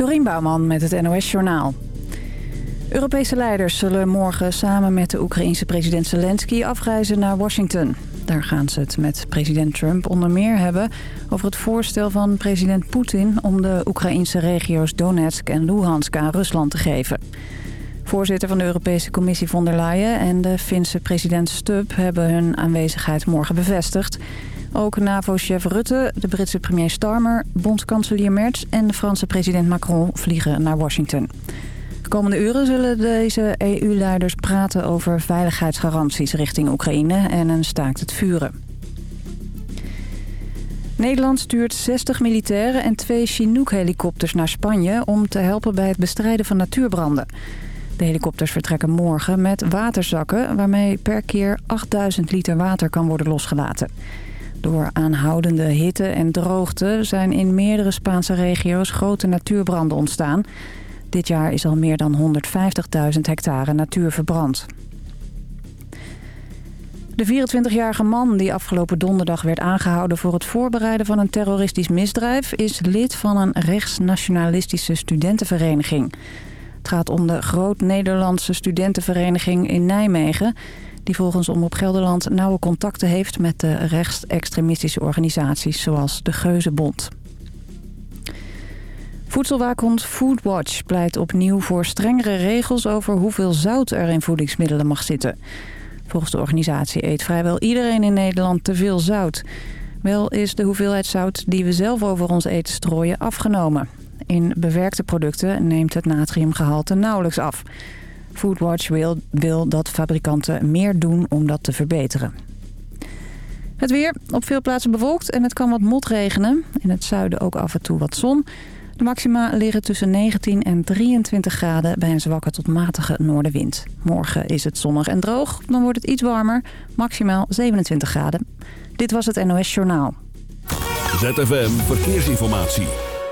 Dorien Bouwman met het NOS Journaal. Europese leiders zullen morgen samen met de Oekraïense president Zelensky afreizen naar Washington. Daar gaan ze het met president Trump onder meer hebben over het voorstel van president Poetin... om de Oekraïense regio's Donetsk en Luhansk aan Rusland te geven. Voorzitter van de Europese Commissie von der Leyen en de Finse president Stubb hebben hun aanwezigheid morgen bevestigd. Ook NAVO-chef Rutte, de Britse premier Starmer, bondskanselier Merz en de Franse president Macron vliegen naar Washington. De komende uren zullen deze EU-leiders praten over veiligheidsgaranties richting Oekraïne en een staakt het vuren. Nederland stuurt 60 militairen en twee Chinook-helikopters naar Spanje om te helpen bij het bestrijden van natuurbranden. De helikopters vertrekken morgen met waterzakken waarmee per keer 8000 liter water kan worden losgelaten. Door aanhoudende hitte en droogte zijn in meerdere Spaanse regio's grote natuurbranden ontstaan. Dit jaar is al meer dan 150.000 hectare natuur verbrand. De 24-jarige man die afgelopen donderdag werd aangehouden voor het voorbereiden van een terroristisch misdrijf... is lid van een rechtsnationalistische studentenvereniging. Het gaat om de Groot-Nederlandse studentenvereniging in Nijmegen die volgens Omroep Gelderland nauwe contacten heeft met de rechtsextremistische organisaties zoals de Geuzenbond. Voedselwaakhond Foodwatch pleit opnieuw voor strengere regels over hoeveel zout er in voedingsmiddelen mag zitten. Volgens de organisatie eet vrijwel iedereen in Nederland te veel zout. Wel is de hoeveelheid zout die we zelf over ons eten strooien afgenomen. In bewerkte producten neemt het natriumgehalte nauwelijks af. Foodwatch wil, wil dat fabrikanten meer doen om dat te verbeteren. Het weer op veel plaatsen bewolkt en het kan wat motregenen. In het zuiden ook af en toe wat zon. De maxima liggen tussen 19 en 23 graden bij een zwakke tot matige noordenwind. Morgen is het zonnig en droog, dan wordt het iets warmer, maximaal 27 graden. Dit was het NOS Journaal. ZFM Verkeersinformatie.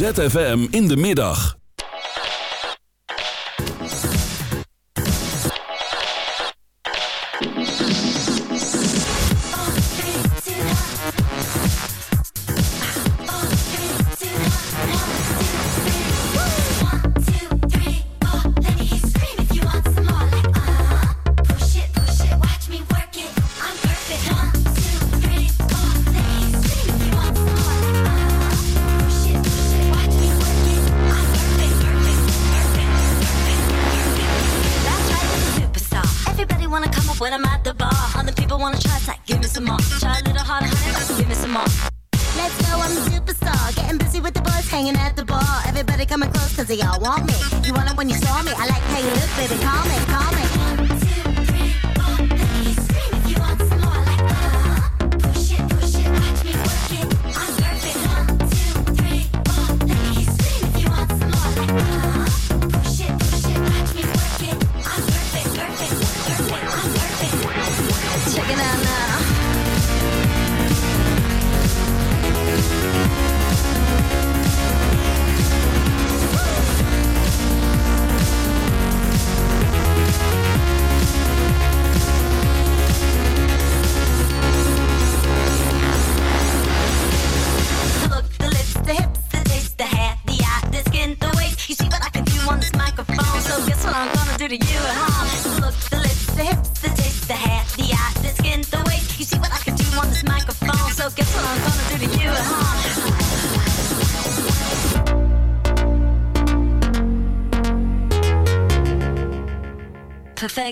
ZFM in de middag.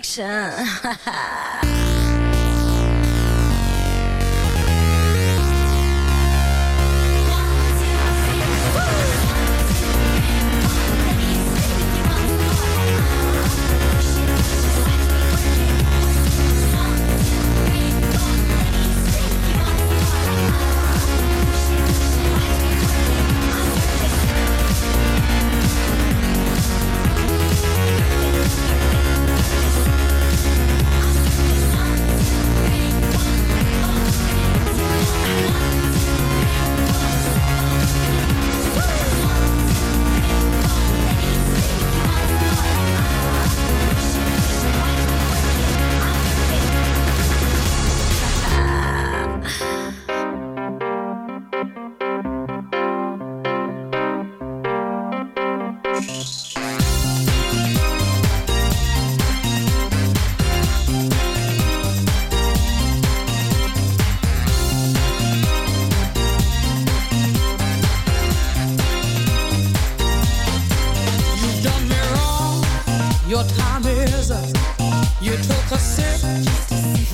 神，哈哈。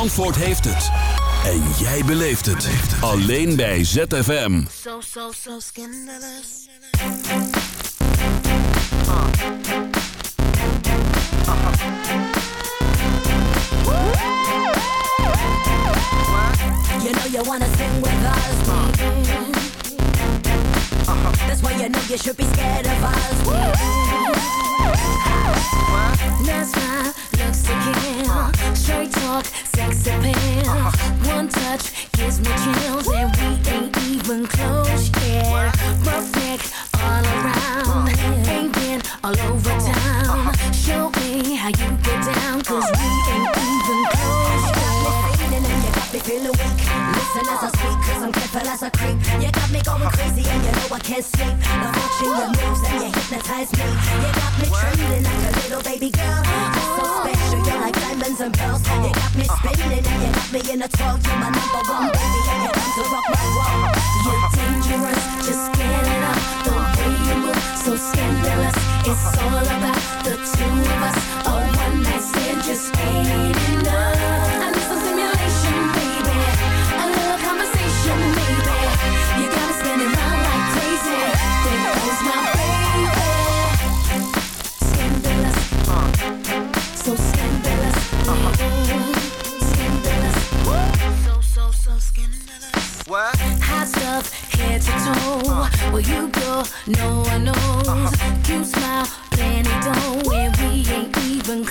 Zandvoort heeft het. En jij beleeft het. Alleen bij ZFM. So, so, so scandalous. You know you wanna sing with us, baby. That's why you know you should be scared of us. Nice smile, looks to kill. Straight talk, One touch gives me chills, and we ain't even close yet. Perfect all around, ain't been all over town. Show me how you get down, cause we ain't even close and you got me feeling weak. Listen as I speak, cause I'm careful as a creep. You got me going crazy, and you know I can't sleep. Now watching your moves, and you hypnotize me. You got me trembling like a little baby girl. So special, you're like diamonds and pearls. You spinning, and you got me in a twirl. You're my number one baby, and you come to rock my world. You're dangerous, just get it up. The way you move, so scandalous. It's all about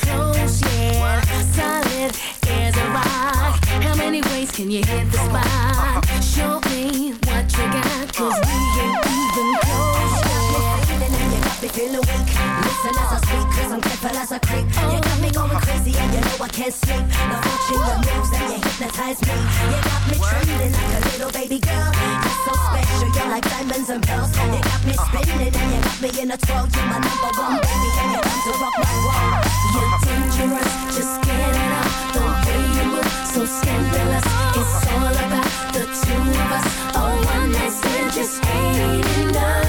yet. Solid as a rock. How many ways can you hit the spot? Show me what you got, cause we as a creep. You got me going crazy, and you know I can't sleep. Now watching your moves, and you hypnotize me. You got me trembling like a little baby girl. You're so special, you're like diamonds and pearls. You got me spinning, and you got me in a twirl. You're my number one baby, and you come to rock my world. You're dangerous, just get it up. The way you move, so scandalous. It's all about the two of us. A one night stand just ain't enough.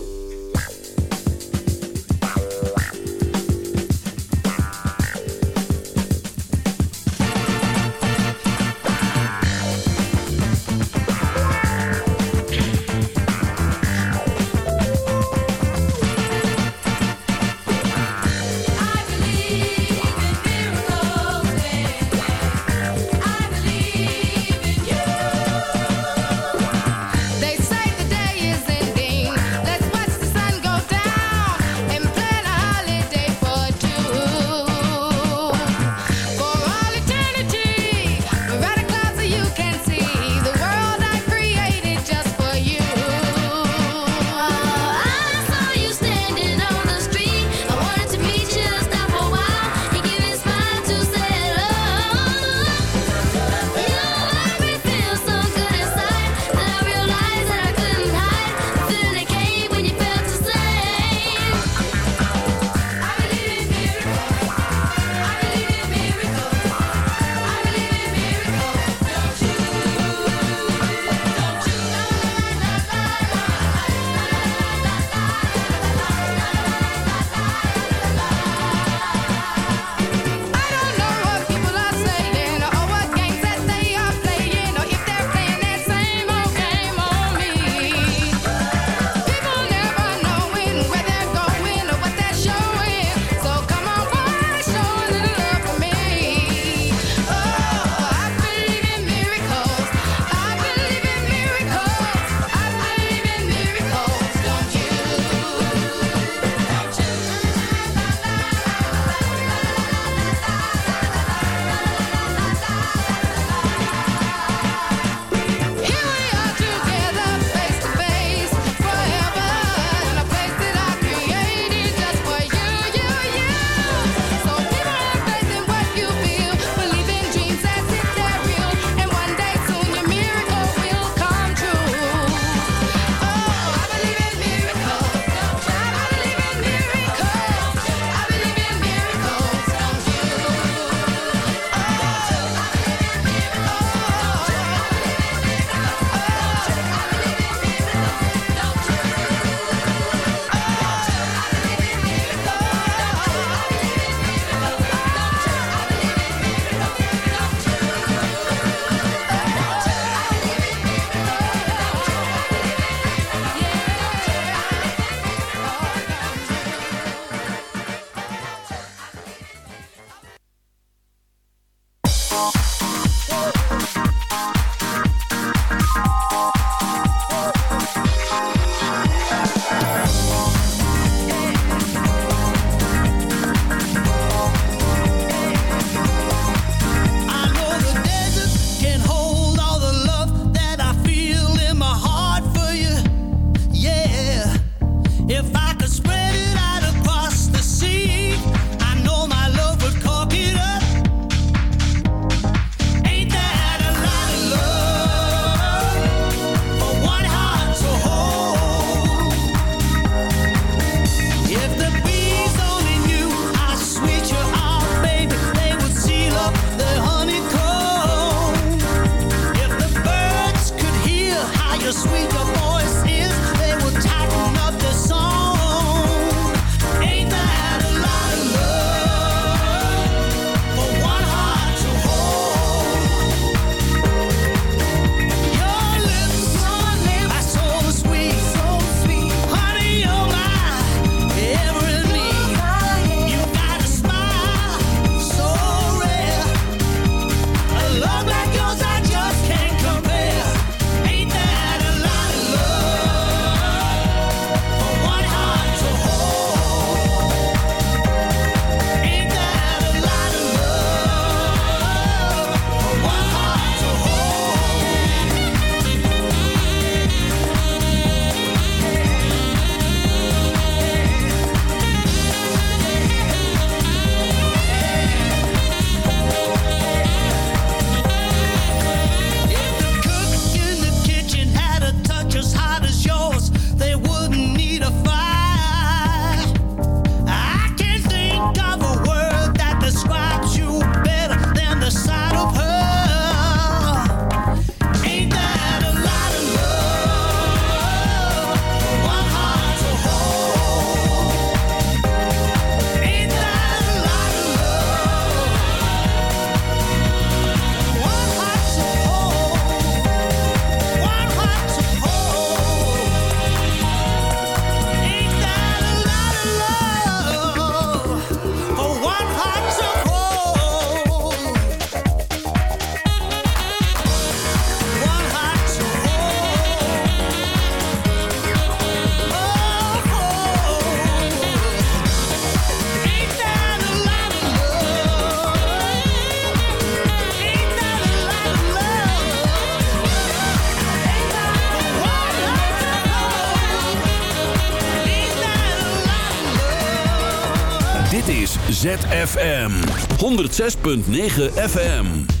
FM 106.9 FM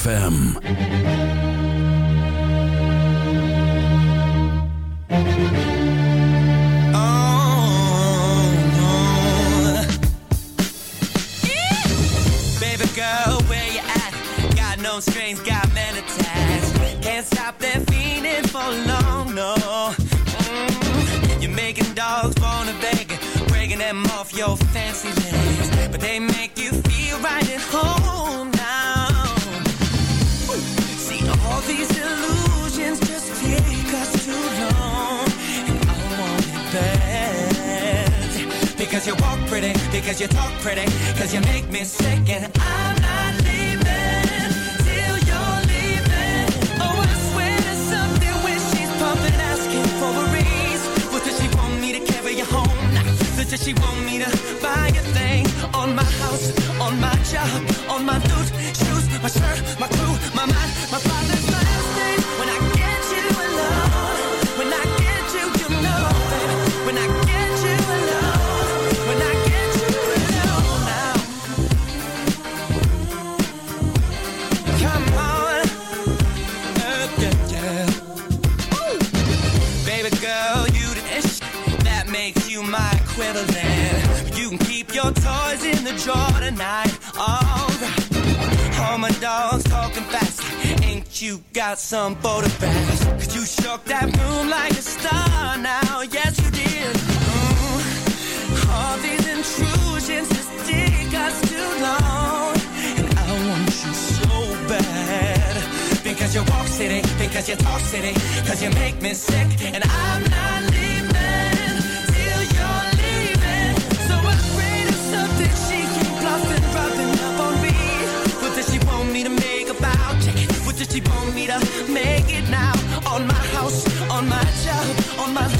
ZFM. toys in the drawer tonight. All right. All my dogs talking fast. Ain't you got some photographs? Could you shock that room like a star now. Yes, you did. Ooh. All these intrusions just take us too long. And I want you so bad. Because you walk city, because you talk city, because you make me sick. And I'm not leaving. me to make about it, what you she want me to make it now? On my house, on my job, on my